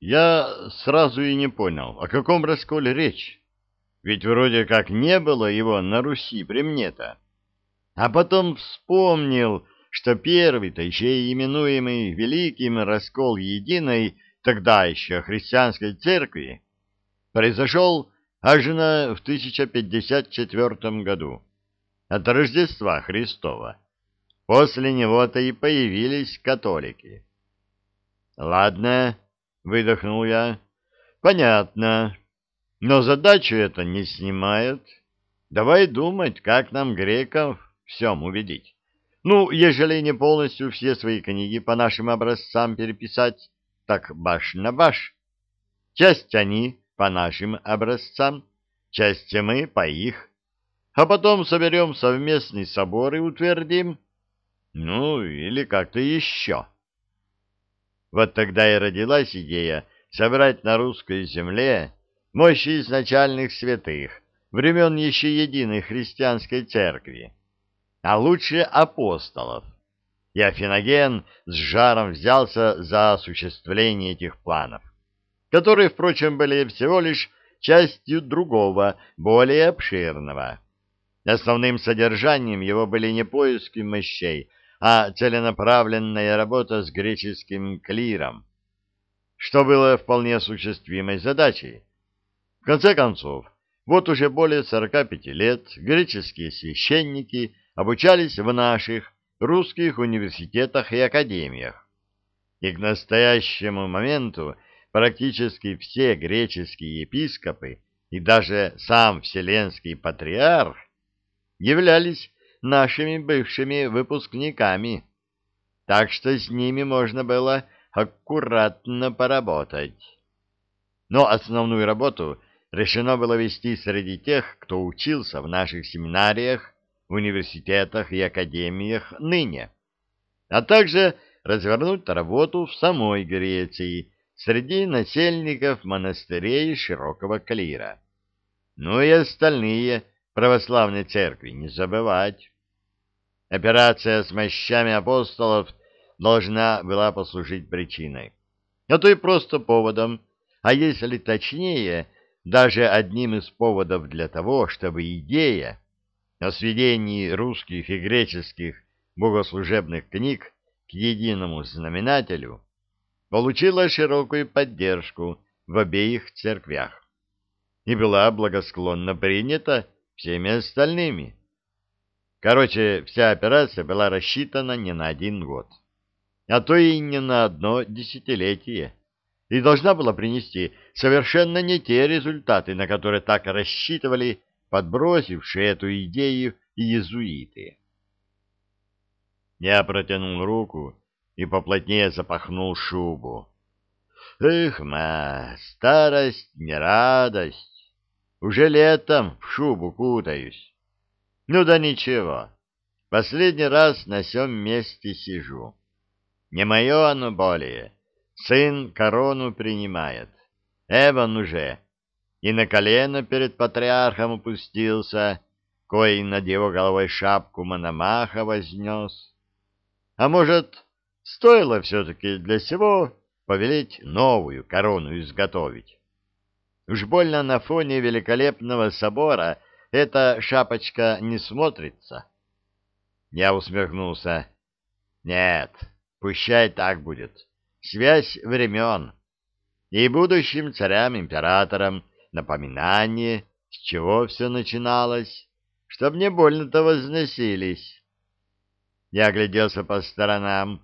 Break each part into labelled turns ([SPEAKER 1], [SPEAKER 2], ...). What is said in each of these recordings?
[SPEAKER 1] Я сразу и не понял, о каком расколе речь. Ведь вроде как не было его на Руси при мне-то. А потом вспомнил, что первый-то еще именуемый Великим раскол единой тогда еще христианской церкви произошел аж на в 1054 году от Рождества Христова. После него-то и появились католики. Ладно, выдохнул я. Понятно. Но задачу это не снимает. Давай думать, как нам, греков, всем убедить. Ну, ежели не полностью все свои книги по нашим образцам переписать, так баш на баш. Часть они по нашим образцам, часть мы по их. А потом соберем совместный собор и утвердим. Ну, или как-то еще. Вот тогда и родилась идея собрать на русской земле мощи изначальных святых, времен еще единой христианской церкви, а лучше апостолов. И Афиноген с жаром взялся за осуществление этих планов, которые, впрочем, были всего лишь частью другого, более обширного. Основным содержанием его были не поиски мощей, а целенаправленная работа с греческим клиром, что было вполне осуществимой задачей. В конце концов, вот уже более 45 лет греческие священники обучались в наших русских университетах и академиях. И к настоящему моменту практически все греческие епископы и даже сам Вселенский Патриарх являлись нашими бывшими выпускниками, так что с ними можно было аккуратно поработать. Но основную работу решено было вести среди тех, кто учился в наших семинариях, университетах и академиях ныне, а также развернуть работу в самой Греции среди насельников монастырей широкого клира. Ну и остальные – православной церкви не забывать. Операция с мощами апостолов должна была послужить причиной, а то и просто поводом, а если точнее, даже одним из поводов для того, чтобы идея о сведении русских и греческих богослужебных книг к единому знаменателю получила широкую поддержку в обеих церквях и была благосклонно принята всеми остальными. Короче, вся операция была рассчитана не на один год, а то и не на одно десятилетие, и должна была принести совершенно не те результаты, на которые так рассчитывали подбросившие эту идею иезуиты. Я протянул руку и поплотнее запахнул шубу. Эх, ма, старость не радость. Уже летом в шубу кутаюсь. Ну да ничего. Последний раз на сём месте сижу. Не мое оно более. Сын корону принимает. Эван уже. И на колено перед патриархом опустился, кой над его головой шапку Мономаха вознес. А может, стоило все-таки для сего повелеть новую корону изготовить? Уж больно на фоне великолепного собора эта шапочка не смотрится. Я усмехнулся. Нет, пущай так будет. Связь времен. И будущим царям-императорам напоминание, с чего все начиналось, чтоб не больно-то возносились. Я огляделся по сторонам.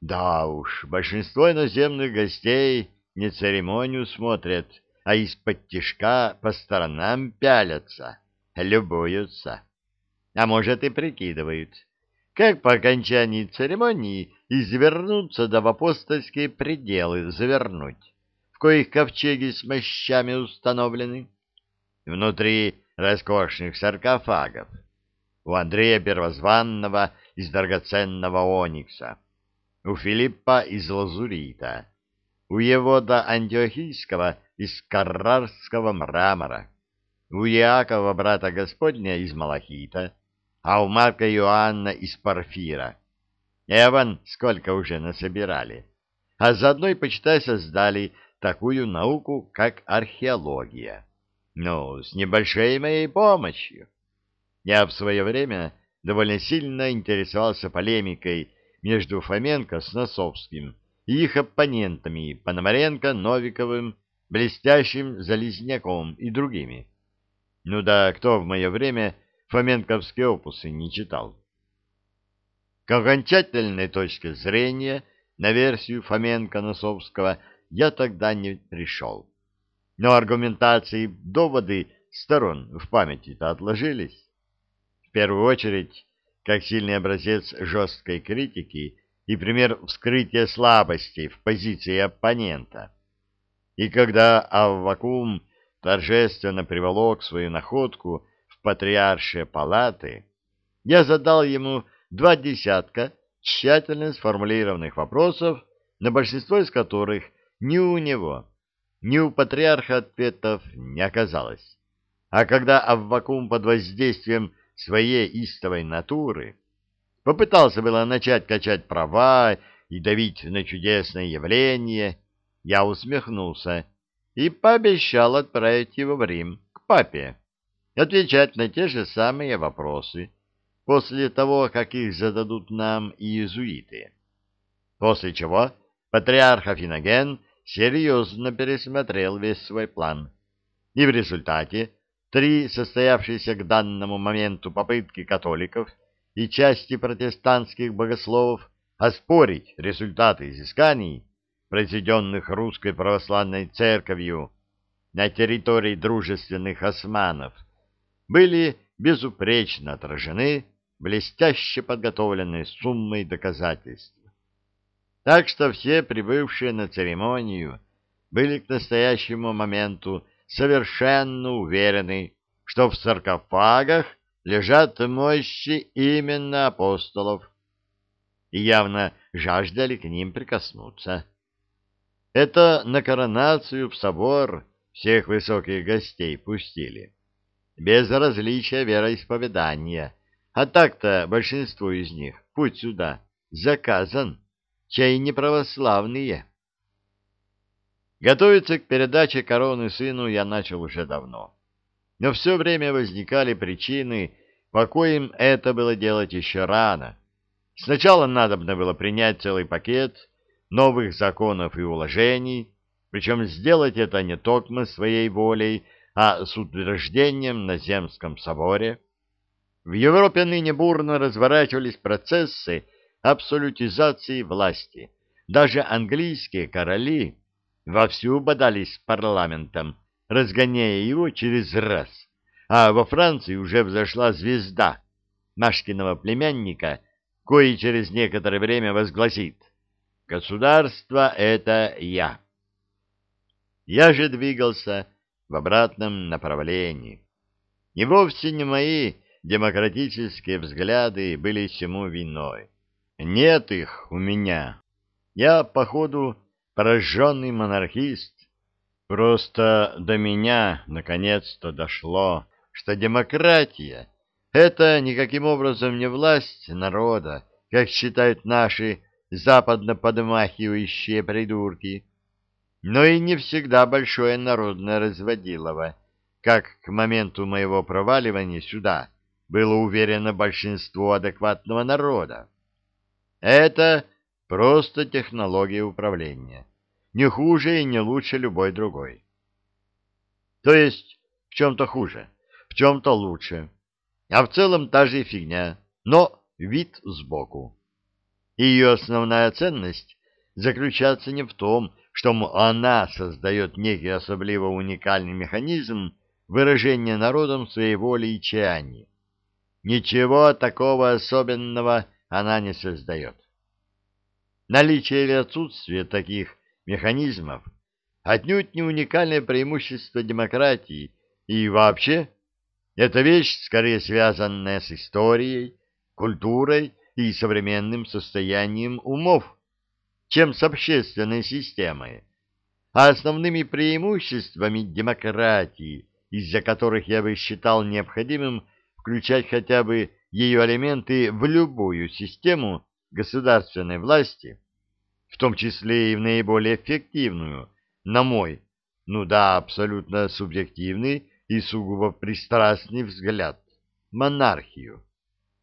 [SPEAKER 1] Да уж, большинство иноземных гостей не церемонию смотрят, а из-под тишка по сторонам пялятся, любуются, а может и прикидывают, как по окончании церемонии извернуться да в апостольские пределы завернуть, в коих ковчеги с мощами установлены, внутри роскошных саркофагов, у Андрея Первозванного из драгоценного оникса, у Филиппа из лазурита, у Евода Антиохийского из каррарского мрамора, у Иакова брата Господня из малахита, а у Марка Иоанна из порфира. Эван сколько уже насобирали. А заодно и, почитай, создали такую науку, как археология. Ну, с небольшой моей помощью. Я в свое время довольно сильно интересовался полемикой между Фоменко с Носовским и их оппонентами Пономаренко, Новиковым, Блестящим Залезняком и другими. Ну да, кто в мое время фоменковские опусы не читал? К окончательной точке зрения на версию Фоменко-Носовского я тогда не пришел. Но аргументации, доводы сторон в памяти-то отложились. В первую очередь, как сильный образец жесткой критики и пример вскрытия слабостей в позиции оппонента. И когда Аввакум торжественно приволок свою находку в патриаршие палаты, я задал ему два десятка тщательно сформулированных вопросов, на большинство из которых ни у него, ни у патриарха ответов не оказалось. А когда Аввакум под воздействием своей истовой натуры попытался было начать качать права и давить на чудесное явление, я усмехнулся и пообещал отправить его в Рим, к папе, отвечать на те же самые вопросы, после того, как их зададут нам иезуиты. После чего патриарх Афиноген серьезно пересмотрел весь свой план. И в результате три состоявшиеся к данному моменту попытки католиков и части протестантских богословов оспорить результаты изысканий, произведенных русской православной церковью на территории дружественных османов, были безупречно отражены блестяще подготовленной суммой доказательств. Так что все прибывшие на церемонию были к настоящему моменту совершенно уверены, что в саркофагах лежат мощи именно апостолов, и явно жаждали к ним прикоснуться. Это на коронацию в собор всех высоких гостей пустили, без различия вероисповедания, а так-то большинству из них путь сюда заказан, чай не православные. Готовиться к передаче короны сыну я начал уже давно. Но все время возникали причины, по коим это было делать еще рано. Сначала надобно было принять целый пакет новых законов и уложений, причем сделать это не только своей волей, а с утверждением на Земском соборе. В Европе ныне бурно разворачивались процессы абсолютизации власти. Даже английские короли вовсю бодались с парламентом, разгоняя его через раз. А во Франции уже взошла звезда Машкиного племянника, кое через некоторое время возгласит «Государство — это я». Я же двигался в обратном направлении. И вовсе не мои демократические взгляды были всему виной. Нет их у меня. Я, походу, пораженный монархист. Просто до меня наконец-то дошло, что демократия — это никаким образом не власть народа, как считают наши западно-подмахивающие придурки, но и не всегда большое народное разводилово, как к моменту моего проваливания сюда было уверено большинство адекватного народа. Это Просто технология управления. Не хуже и не лучше любой другой. То есть в чем-то хуже, в чем-то лучше. А в целом та же фигня, но вид сбоку. И ее основная ценность заключается не в том, что она создает некий особливо уникальный механизм выражения народом своей воли и чаяния. Ничего такого особенного она не создает. Наличие или отсутствие таких механизмов отнюдь не уникальное преимущество демократии, и вообще это вещь, скорее связанная с историей, культурой и современным состоянием умов, чем с общественной системой. А основными преимуществами демократии, из-за которых я бы считал необходимым включать хотя бы ее элементы в любую систему, государственной власти, в том числе и в наиболее эффективную, на мой, ну да, абсолютно субъективный и сугубо пристрастный взгляд, монархию,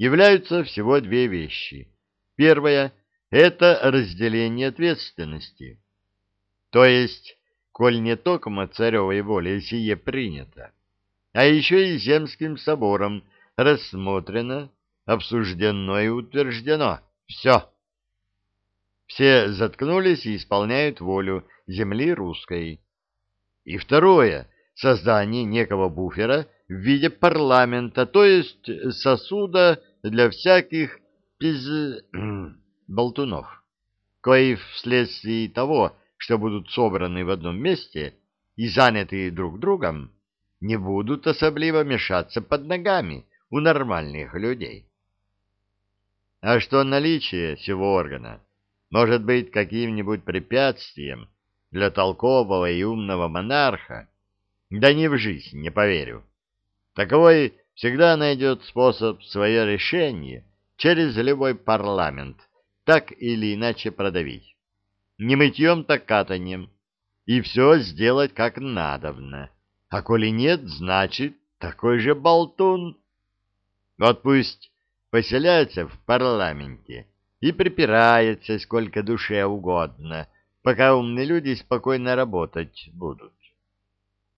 [SPEAKER 1] являются всего две вещи. Первая – это разделение ответственности. То есть, коль не только царевой волей сие принято, а еще и земским собором рассмотрено, обсуждено и утверждено. Все. Все заткнулись и исполняют волю земли русской. И второе — создание некого буфера в виде парламента, то есть сосуда для всяких пиз... болтунов, кои вследствие того, что будут собраны в одном месте и заняты друг другом, не будут особливо мешаться под ногами у нормальных людей. А что наличие всего органа может быть каким-нибудь препятствием для толкового и умного монарха, да ни в жизнь не поверю. Таковой всегда найдет способ свое решение через любой парламент так или иначе продавить. Не мытьем, так катанием. И все сделать как надобно. А коли нет, значит, такой же болтун. Вот пусть поселяется в парламенте и припирается сколько душе угодно, пока умные люди спокойно работать будут.